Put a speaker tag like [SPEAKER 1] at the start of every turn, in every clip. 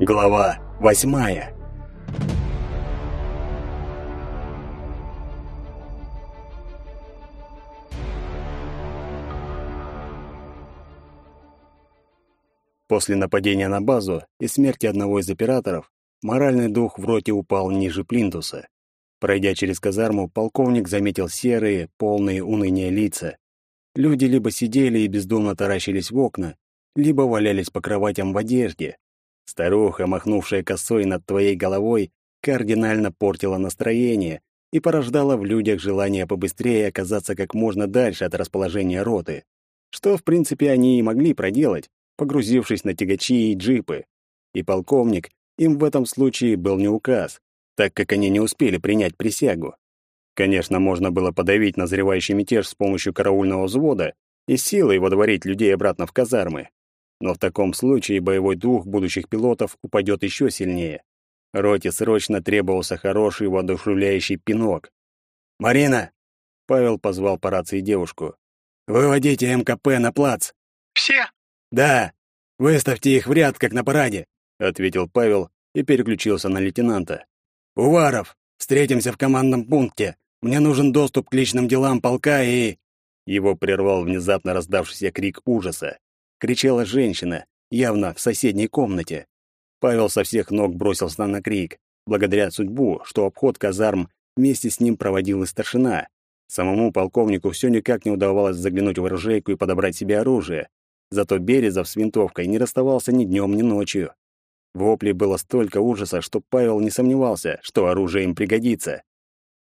[SPEAKER 1] Глава восьмая После нападения на базу и смерти одного из операторов, моральный дух в роте упал ниже плинтуса. Пройдя через казарму, полковник заметил серые, полные уныния лица. Люди либо сидели и бездумно таращились в окна, либо валялись по кроватям в одежде. Старуха, махнувшая косой над твоей головой, кардинально портила настроение и порождала в людях желание побыстрее оказаться как можно дальше от расположения роты, что, в принципе, они и могли проделать, погрузившись на тягачи и джипы. И полковник им в этом случае был не указ, так как они не успели принять присягу. Конечно, можно было подавить назревающий мятеж с помощью караульного взвода и силой водворить людей обратно в казармы. Но в таком случае боевой дух будущих пилотов упадет еще сильнее. Роте срочно требовался хороший воодушевляющий пинок. «Марина!» — Павел позвал по рации девушку. «Выводите МКП на плац!»
[SPEAKER 2] «Все?»
[SPEAKER 1] «Да, выставьте их в ряд, как на параде», — ответил Павел и переключился на лейтенанта. «Уваров, встретимся в командном пункте. Мне нужен доступ к личным делам полка и...» Его прервал внезапно раздавшийся крик ужаса. Кричала женщина, явно в соседней комнате. Павел со всех ног бросился на крик, благодаря судьбу, что обход казарм вместе с ним проводил и старшина. Самому полковнику все никак не удавалось заглянуть в оружейку и подобрать себе оружие. Зато Березов с винтовкой не расставался ни днем, ни ночью. В вопле было столько ужаса, что Павел не сомневался, что оружие им пригодится.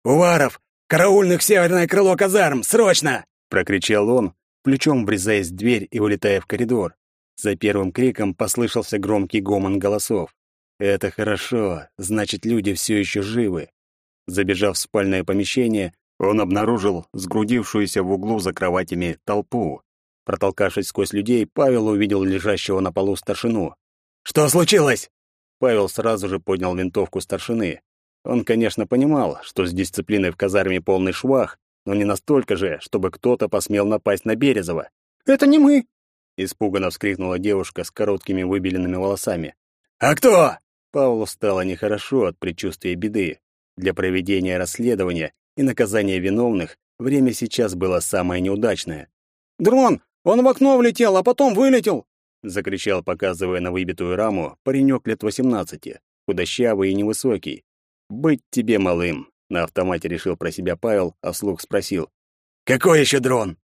[SPEAKER 1] «Уваров! Караульных северное крыло казарм! Срочно!» — прокричал он, плечом врезаясь в дверь и вылетая в коридор. За первым криком послышался громкий гомон голосов. «Это хорошо, значит, люди все еще живы». Забежав в спальное помещение, он обнаружил сгрудившуюся в углу за кроватями толпу. Протолкавшись сквозь людей, Павел увидел лежащего на полу старшину. «Что случилось?» Павел сразу же поднял винтовку старшины. Он, конечно, понимал, что с дисциплиной в казарме полный швах, но не настолько же, чтобы кто-то посмел напасть на Березова.
[SPEAKER 2] «Это не мы!»
[SPEAKER 1] — испуганно вскрикнула девушка с короткими выбеленными волосами. «А кто?» Павлу стало нехорошо от предчувствия беды. Для проведения расследования и наказания виновных время сейчас было самое неудачное.
[SPEAKER 2] «Дрон! Он в окно влетел, а потом вылетел!»
[SPEAKER 1] — закричал, показывая на выбитую раму, паренек лет восемнадцати, худощавый и невысокий. «Быть тебе малым», — на автомате решил про себя Павел, а вслух спросил. «Какой еще дрон?»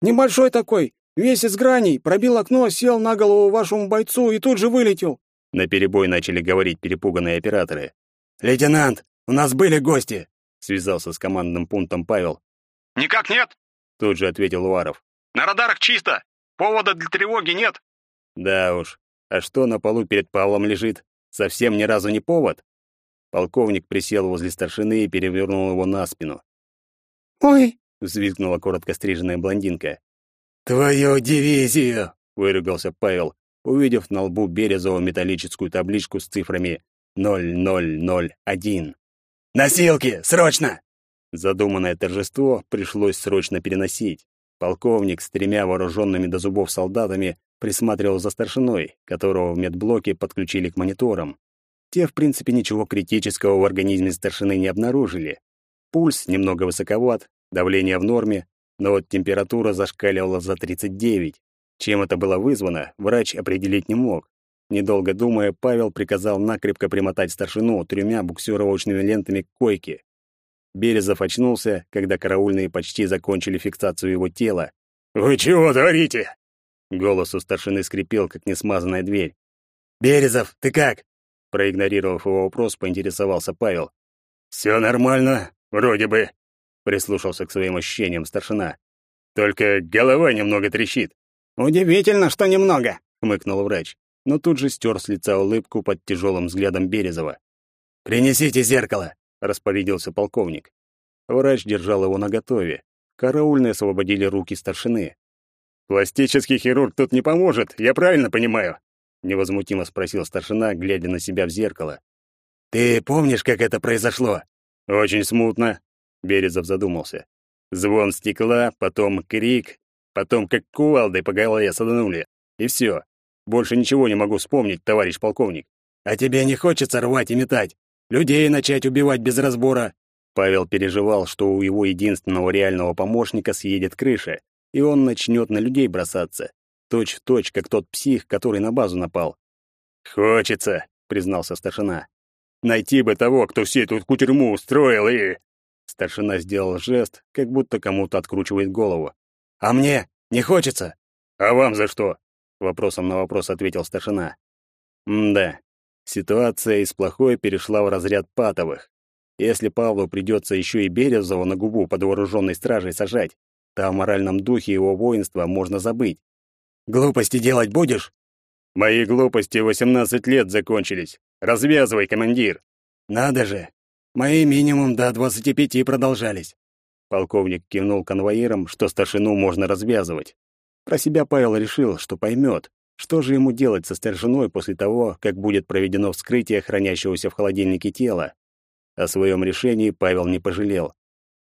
[SPEAKER 2] «Небольшой такой, весь из граней, пробил окно, сел на голову вашему бойцу и тут же вылетел».
[SPEAKER 1] На перебой начали говорить перепуганные операторы. «Лейтенант, у нас были гости!» — связался с командным пунктом Павел.
[SPEAKER 3] «Никак нет!»
[SPEAKER 1] — тут же ответил Уваров.
[SPEAKER 3] На радарах чисто. Повода для тревоги нет.
[SPEAKER 1] Да уж. А что на полу перед Павлом лежит? Совсем ни разу не повод? Полковник присел возле старшины и перевернул его на спину.
[SPEAKER 2] «Ой!»
[SPEAKER 1] — взвизгнула коротко стриженная блондинка. «Твою дивизию!» — выругался Павел, увидев на лбу Березова металлическую табличку с цифрами 0001. «Носилки! Срочно!» Задуманное торжество пришлось срочно переносить. Полковник с тремя вооруженными до зубов солдатами присматривал за старшиной, которого в медблоке подключили к мониторам. Те, в принципе, ничего критического в организме старшины не обнаружили. Пульс немного высоковат, давление в норме, но вот температура зашкаливала за 39. Чем это было вызвано, врач определить не мог. Недолго думая, Павел приказал накрепко примотать старшину тремя буксировочными лентами к койке. Березов очнулся, когда караульные почти закончили фиксацию его тела.
[SPEAKER 3] «Вы чего творите?»
[SPEAKER 1] Голос у старшины скрипел, как несмазанная дверь. «Березов, ты как?» Проигнорировав его вопрос, поинтересовался Павел.
[SPEAKER 3] «Все нормально, вроде бы», —
[SPEAKER 1] прислушался к своим ощущениям старшина.
[SPEAKER 3] «Только голова немного трещит».
[SPEAKER 2] «Удивительно, что немного», —
[SPEAKER 1] хмыкнул врач, но тут же стер с лица улыбку под тяжелым взглядом Березова. «Принесите зеркало», — распорядился полковник. Врач держал его наготове. Караульные освободили руки старшины.
[SPEAKER 3] «Пластический хирург тут не поможет, я правильно понимаю?»
[SPEAKER 1] — невозмутимо спросил старшина, глядя на себя в зеркало. «Ты помнишь, как это произошло?»
[SPEAKER 3] «Очень смутно», — Березов задумался. «Звон стекла, потом крик, потом как кувалдой по голове саданули. И все. Больше ничего не могу вспомнить, товарищ полковник.
[SPEAKER 1] А тебе не хочется рвать и метать? Людей начать убивать без разбора?»
[SPEAKER 3] Павел переживал, что у его единственного реального помощника съедет крыша, и он начнет на людей бросаться. Точь в точь, как тот псих, который на базу напал. «Хочется», — признался старшина. «Найти бы того, кто всю эту кутерьму устроил и...» Старшина сделал жест, как будто кому-то откручивает голову.
[SPEAKER 1] «А мне не хочется?»
[SPEAKER 3] «А вам за что?» — вопросом на вопрос ответил старшина. «М-да, ситуация из плохой перешла в разряд патовых. Если Павлу придется еще и Березова на губу под вооруженной стражей сажать, то о моральном духе его воинства можно забыть.
[SPEAKER 1] «Глупости делать будешь?»
[SPEAKER 3] «Мои глупости восемнадцать лет закончились. Развязывай, командир!»
[SPEAKER 1] «Надо же! Мои минимум до двадцати пяти продолжались».
[SPEAKER 3] Полковник кивнул конвоирам, что старшину можно развязывать. Про себя Павел решил, что поймет, что же ему делать со старшиной после того, как будет проведено вскрытие хранящегося в холодильнике тела. О своем решении Павел не пожалел.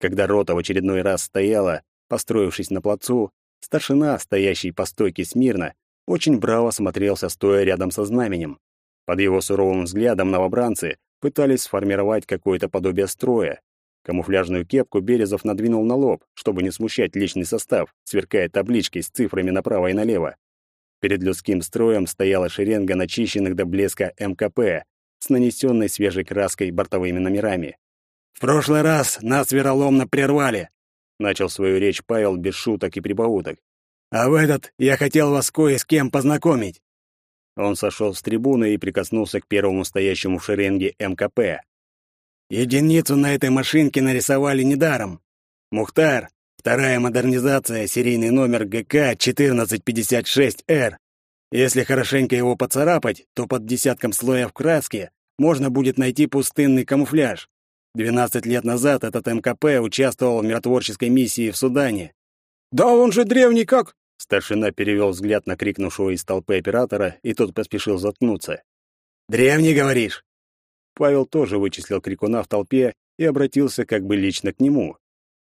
[SPEAKER 3] Когда рота в очередной раз стояла, построившись на плацу, старшина, стоящий по стойке смирно, очень браво смотрелся, стоя рядом со знаменем. Под его суровым взглядом новобранцы пытались сформировать какое-то подобие строя. Камуфляжную кепку Березов надвинул на лоб, чтобы не смущать личный состав, сверкая табличкой с цифрами направо и налево. Перед людским строем стояла шеренга начищенных до блеска МКП, с нанесенной свежей краской бортовыми номерами.
[SPEAKER 1] «В прошлый раз нас вероломно прервали», —
[SPEAKER 3] начал свою речь Павел без шуток и прибауток.
[SPEAKER 1] «А в этот я хотел вас кое с кем познакомить».
[SPEAKER 3] Он сошел с трибуны и прикоснулся к первому стоящему в шеренге МКП.
[SPEAKER 1] «Единицу на этой машинке нарисовали недаром. Мухтар, вторая модернизация, серийный номер ГК 1456Р. Если хорошенько его поцарапать, то под десятком слоев краски можно будет найти пустынный камуфляж. 12 лет назад этот МКП участвовал в миротворческой миссии в Судане.
[SPEAKER 2] «Да он же древний как...»
[SPEAKER 3] Старшина перевел взгляд на крикнувшего из толпы оператора, и тот поспешил заткнуться.
[SPEAKER 1] «Древний, говоришь?»
[SPEAKER 3] Павел тоже вычислил крикуна в толпе и обратился как бы лично к нему.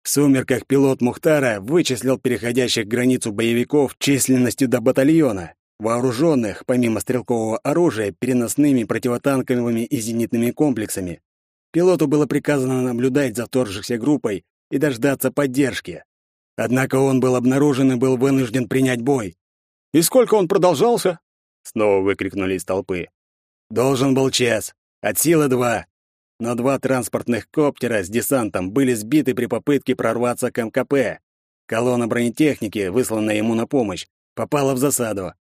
[SPEAKER 1] В сумерках пилот Мухтара вычислил переходящих границу боевиков численностью до батальона вооруженных, помимо стрелкового оружия, переносными противотанковыми и зенитными комплексами. Пилоту было приказано наблюдать за вторгшейся группой и дождаться поддержки. Однако он был обнаружен и был вынужден принять бой.
[SPEAKER 2] «И сколько он продолжался?»
[SPEAKER 3] Снова выкрикнули из толпы.
[SPEAKER 1] «Должен был час. От силы два. Но два транспортных коптера с десантом были сбиты при попытке прорваться к МКП. Колонна бронетехники, высланная ему на помощь, попала в засаду.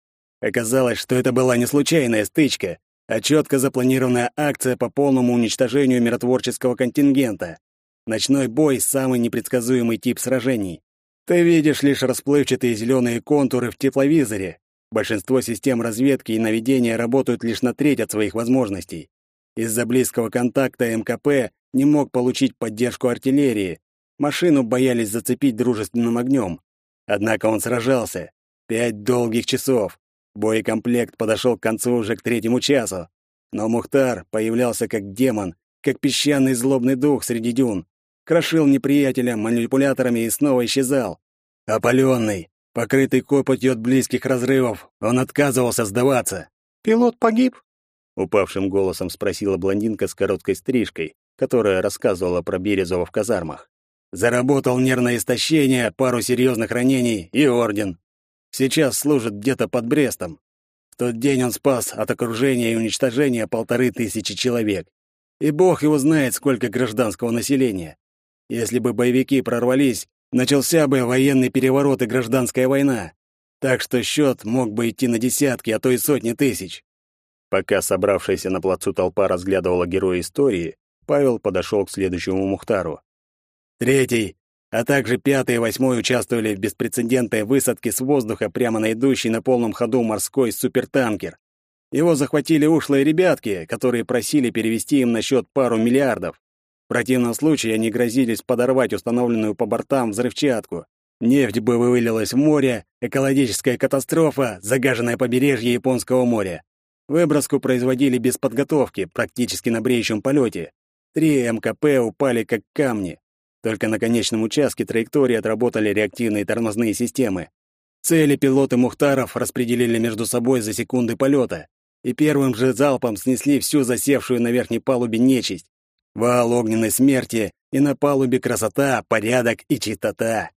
[SPEAKER 1] Оказалось, что это была не случайная стычка, а четко запланированная акция по полному уничтожению миротворческого контингента. Ночной бой — самый непредсказуемый тип сражений. Ты видишь лишь расплывчатые зеленые контуры в тепловизоре. Большинство систем разведки и наведения работают лишь на треть от своих возможностей. Из-за близкого контакта МКП не мог получить поддержку артиллерии. Машину боялись зацепить дружественным огнем. Однако он сражался. Пять долгих часов. Боекомплект подошел к концу уже к третьему часу. Но Мухтар появлялся как демон, как песчаный злобный дух среди дюн. Крошил неприятеля манипуляторами и снова исчезал. Опаленный, покрытый копотью от близких разрывов, он отказывался сдаваться.
[SPEAKER 2] «Пилот погиб?»
[SPEAKER 3] — упавшим голосом спросила блондинка с короткой стрижкой, которая рассказывала про Березова в казармах.
[SPEAKER 1] «Заработал нервное истощение, пару серьезных ранений и орден. Сейчас служит где-то под Брестом. В тот день он спас от окружения и уничтожения полторы тысячи человек. И бог его знает, сколько гражданского населения. Если бы боевики прорвались, начался бы военный переворот и гражданская война. Так что счет мог бы идти на десятки, а то и сотни тысяч.
[SPEAKER 3] Пока собравшаяся на плацу толпа разглядывала героя истории, Павел подошел к следующему Мухтару.
[SPEAKER 1] «Третий а также пятый и восьмой участвовали в беспрецедентной высадке с воздуха прямо на идущий на полном ходу морской супертанкер. Его захватили ушлые ребятки, которые просили перевести им на счет пару миллиардов. В противном случае они грозились подорвать установленную по бортам взрывчатку. Нефть бы вывалилась в море, экологическая катастрофа, загаженное побережье Японского моря. Выброску производили без подготовки, практически на бреющем полете. Три МКП упали как камни. Только на конечном участке траектории отработали реактивные тормозные системы. Цели пилоты Мухтаров распределили между собой за секунды полета и первым же залпом снесли всю засевшую на верхней палубе нечисть. Вал огненной смерти, и на палубе красота, порядок и чистота.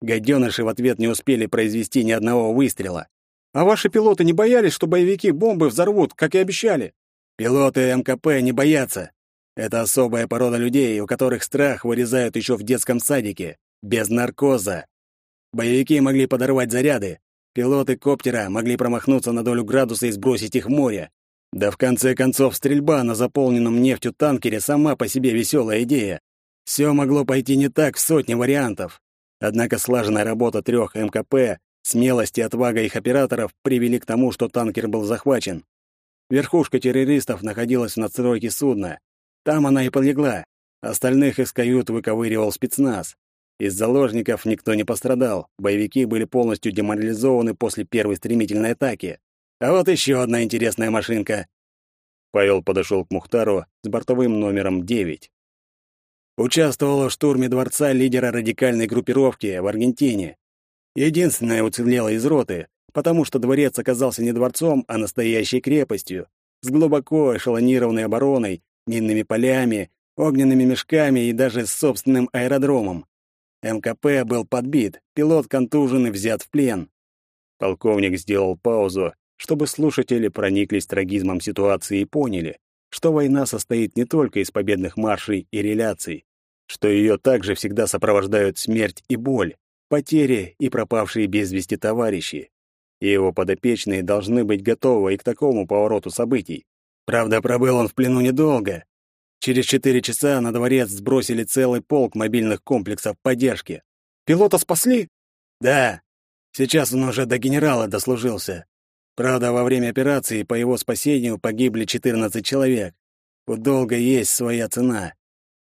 [SPEAKER 1] Гаденыши в ответ не успели произвести ни одного выстрела.
[SPEAKER 2] А ваши пилоты не боялись, что боевики бомбы взорвут, как и обещали?
[SPEAKER 1] Пилоты МКП не боятся. Это особая порода людей, у которых страх вырезают еще в детском садике, без наркоза. Боевики могли подорвать заряды. Пилоты коптера могли промахнуться на долю градуса и сбросить их в море. Да в конце концов, стрельба на заполненном нефтью танкере сама по себе веселая идея. Все могло пойти не так в сотни вариантов. Однако слаженная работа трех МКП, смелость и отвага их операторов привели к тому, что танкер был захвачен. Верхушка террористов находилась в надстройке судна. Там она и полегла. Остальных из кают выковыривал спецназ. Из заложников никто не пострадал. Боевики были полностью деморализованы после первой стремительной атаки. А вот еще одна интересная машинка. Павел подошел к Мухтару с бортовым номером 9. Участвовала в штурме дворца лидера радикальной группировки в Аргентине. Единственная уцелела из роты, потому что дворец оказался не дворцом, а настоящей крепостью, с глубоко эшелонированной обороной, минными полями, огненными мешками и даже с собственным аэродромом. МКП был подбит, пилот контужен и взят в плен. Полковник сделал паузу чтобы слушатели прониклись трагизмом ситуации и поняли, что война состоит не только из победных маршей и реляций, что ее также всегда сопровождают смерть и боль, потери и пропавшие без вести товарищи. И его подопечные должны быть готовы и к такому повороту событий. Правда, пробыл он в плену недолго. Через четыре часа на дворец сбросили целый полк мобильных комплексов поддержки.
[SPEAKER 2] Пилота спасли?
[SPEAKER 1] Да. Сейчас он уже до генерала дослужился. Правда, во время операции по его спасению погибли 14 человек. У долга есть своя цена.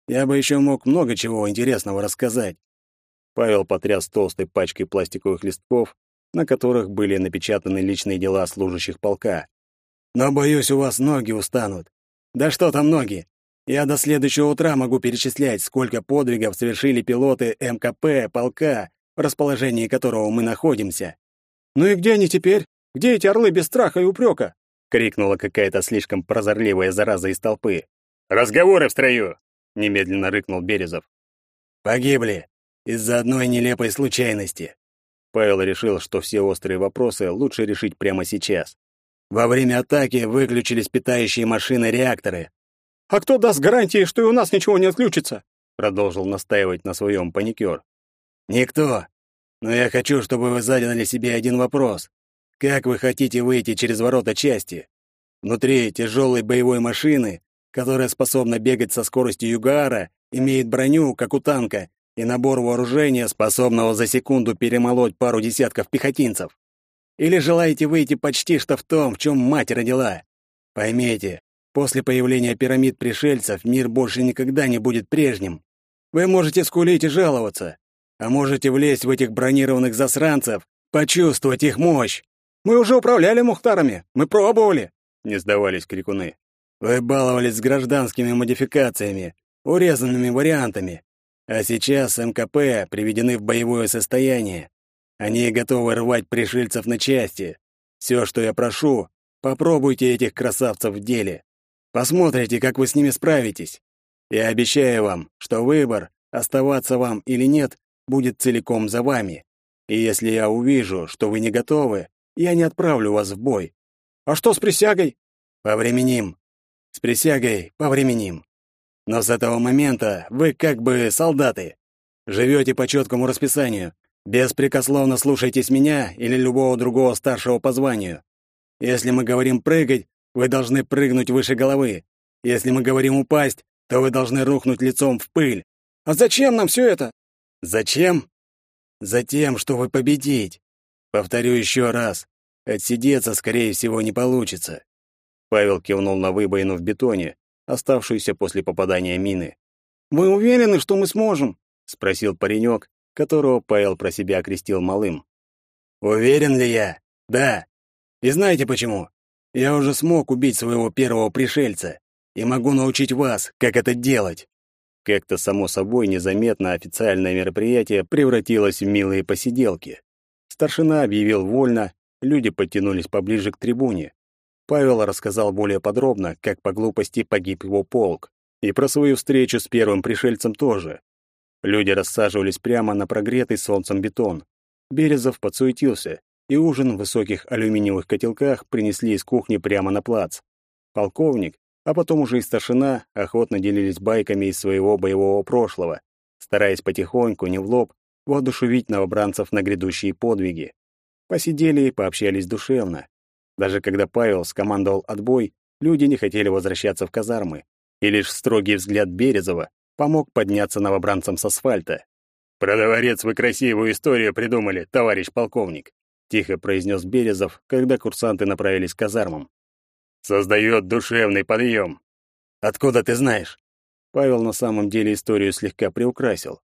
[SPEAKER 1] Я бы еще мог много чего интересного рассказать. Павел потряс толстой пачкой пластиковых листков, на которых были напечатаны личные дела служащих полка. Но, боюсь, у вас ноги устанут. Да что там ноги? Я до следующего утра могу перечислять, сколько подвигов совершили пилоты МКП полка, в расположении которого мы находимся.
[SPEAKER 2] Ну и где они теперь? Где эти орлы без страха и упрека?»
[SPEAKER 3] — крикнула какая-то слишком прозорливая зараза из толпы. «Разговоры в строю!» — немедленно рыкнул Березов.
[SPEAKER 1] «Погибли из-за одной нелепой случайности».
[SPEAKER 3] Павел решил, что все острые вопросы лучше решить прямо сейчас.
[SPEAKER 1] Во время атаки выключились питающие машины-реакторы.
[SPEAKER 2] «А кто даст гарантии, что и у нас ничего не отключится?»
[SPEAKER 3] Продолжил настаивать на своем паникер.
[SPEAKER 1] «Никто. Но я хочу, чтобы вы задали себе один вопрос. Как вы хотите выйти через ворота части? Внутри тяжелой боевой машины, которая способна бегать со скоростью Югара, имеет броню, как у танка, и набор вооружения, способного за секунду перемолоть пару десятков пехотинцев. Или желаете выйти почти что в том, в чем мать родила? Поймите, после появления пирамид пришельцев мир больше никогда не будет прежним. Вы можете скулить и жаловаться, а можете влезть в этих бронированных засранцев, почувствовать их мощь.
[SPEAKER 2] Мы уже управляли Мухтарами, мы пробовали!»
[SPEAKER 3] — не сдавались крикуны.
[SPEAKER 1] «Вы баловались с гражданскими модификациями, урезанными вариантами. А сейчас МКП приведены в боевое состояние. Они готовы рвать пришельцев на части. Все, что я прошу, попробуйте этих красавцев в деле. Посмотрите, как вы с ними справитесь. Я обещаю вам, что выбор, оставаться вам или нет, будет целиком за вами. И если я увижу, что вы не готовы, я не отправлю вас в бой.
[SPEAKER 2] А что с присягой?
[SPEAKER 1] Повременим. С присягой повременим. Но с этого момента вы как бы солдаты. Живете по четкому расписанию. Беспрекословно слушайтесь меня или любого другого старшего по званию. Если мы говорим прыгать, вы должны прыгнуть выше головы. Если мы говорим упасть, то вы должны рухнуть лицом в пыль.
[SPEAKER 2] А зачем нам все это?
[SPEAKER 1] Зачем? Затем, чтобы победить. Повторю еще раз. Отсидеться, скорее всего, не получится.
[SPEAKER 3] Павел кивнул на выбоину в бетоне, оставшуюся после попадания мины.
[SPEAKER 2] «Вы уверены, что мы сможем?»
[SPEAKER 3] — спросил паренек, которого Павел про себя окрестил малым.
[SPEAKER 1] «Уверен ли я? Да. И знаете почему? Я уже смог убить своего первого пришельца и могу научить вас, как это делать».
[SPEAKER 3] Как-то само собой незаметно официальное мероприятие превратилось в милые посиделки. Старшина объявил вольно, люди подтянулись поближе к трибуне. Павел рассказал более подробно, как по глупости погиб его полк, и про свою встречу с первым пришельцем тоже. Люди рассаживались прямо на прогретый солнцем бетон. Березов подсуетился, и ужин в высоких алюминиевых котелках принесли из кухни прямо на плац. Полковник, а потом уже и старшина охотно делились байками из своего боевого прошлого, стараясь потихоньку, не в лоб, воодушевить новобранцев на грядущие подвиги. Посидели и пообщались душевно. Даже когда Павел скомандовал отбой, люди не хотели возвращаться в казармы, и лишь строгий взгляд Березова помог подняться новобранцам с асфальта. «Про дворец вы красивую историю придумали, товарищ полковник», тихо произнес Березов, когда курсанты направились к казармам. «Создает душевный подъем». «Откуда ты знаешь?» Павел на самом деле историю слегка приукрасил.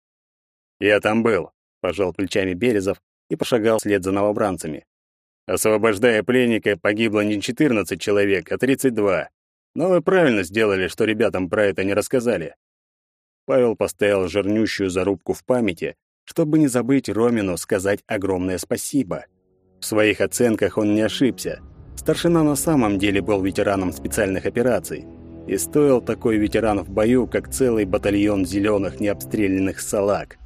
[SPEAKER 3] «Я там был», — пожал плечами Березов и пошагал вслед за новобранцами. Освобождая пленника, погибло не 14 человек, а 32. Но вы правильно сделали, что ребятам про это не рассказали. Павел поставил жирнющую зарубку в памяти, чтобы не забыть Ромину сказать огромное спасибо. В своих оценках он не ошибся. Старшина на самом деле был ветераном специальных операций. И стоил такой ветеран в бою, как целый батальон зеленых необстрелянных салаг.